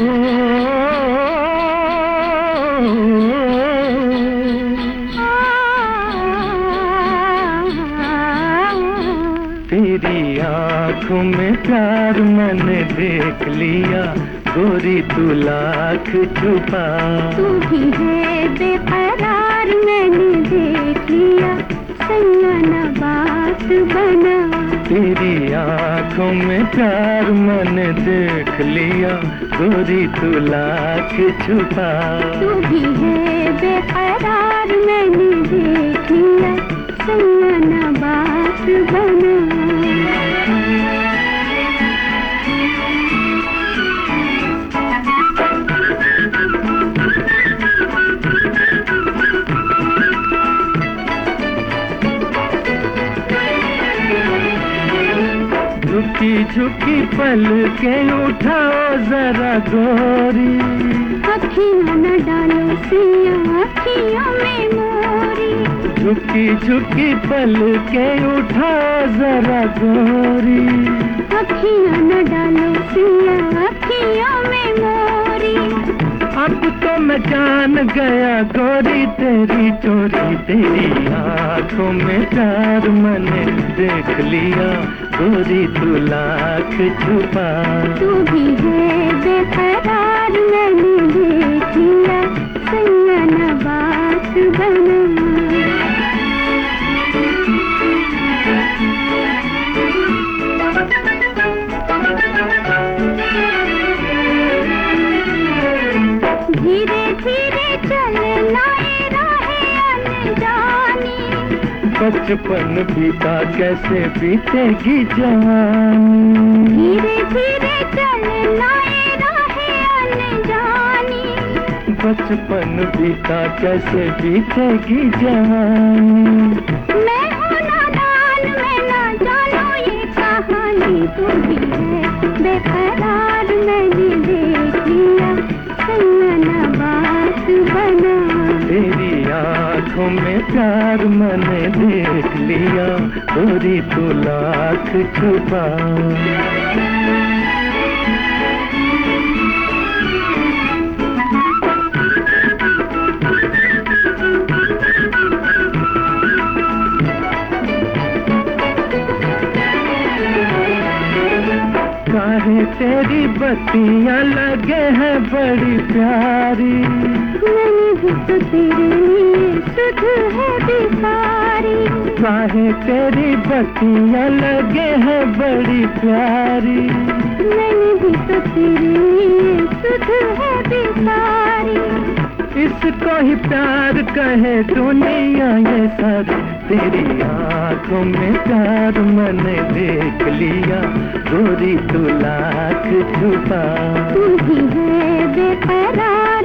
तेरी आँखों में प्यार मैंने देख लिया गोरी तू लाख छुपा। तू भी है तेरी आँखों में प्यार मन देख लिया गोरी तू लाख छुपा। तू भी है बेकरार, मैंने देख लिया। झुकी झुकी पल के उठाओ जरा गोरी। अखियाँ न डालो सिया अखियों में मोरी। झुकी झुकी पल के उठाओ जरा गोरी। अखियाँ न डालो सिया अखियों में अब तो मैं जान गया, गोरी तेरी चोरी तेरी आँखों में प्यार मैंने देख लिया, गोरी तू लाख छुपा। तू भी है बेकरार बचपन बीता कैसे बीतेगी जवानी? धीरे धीरे चलना बचपन बीता कैसे बीतेगी जवानी? मैं प्यार मैंने देख लिया गोरी तू लाख छुपा। तेरी बत्तियाँ लगे हैं बड़ी प्यारी। तेरे सुध है बेकारी काहे तेरी बत्तियाँ लगे हैं बड़ी प्यारी। मैंने भी तो तेरे लिए सुध है बेकारी इसको ही प्यार कहे दुनिया ये सारी तेरी आँखों में प्यार मैंने देख लिया। गोरी तू लाख छुपा। तू भी है बेकरार।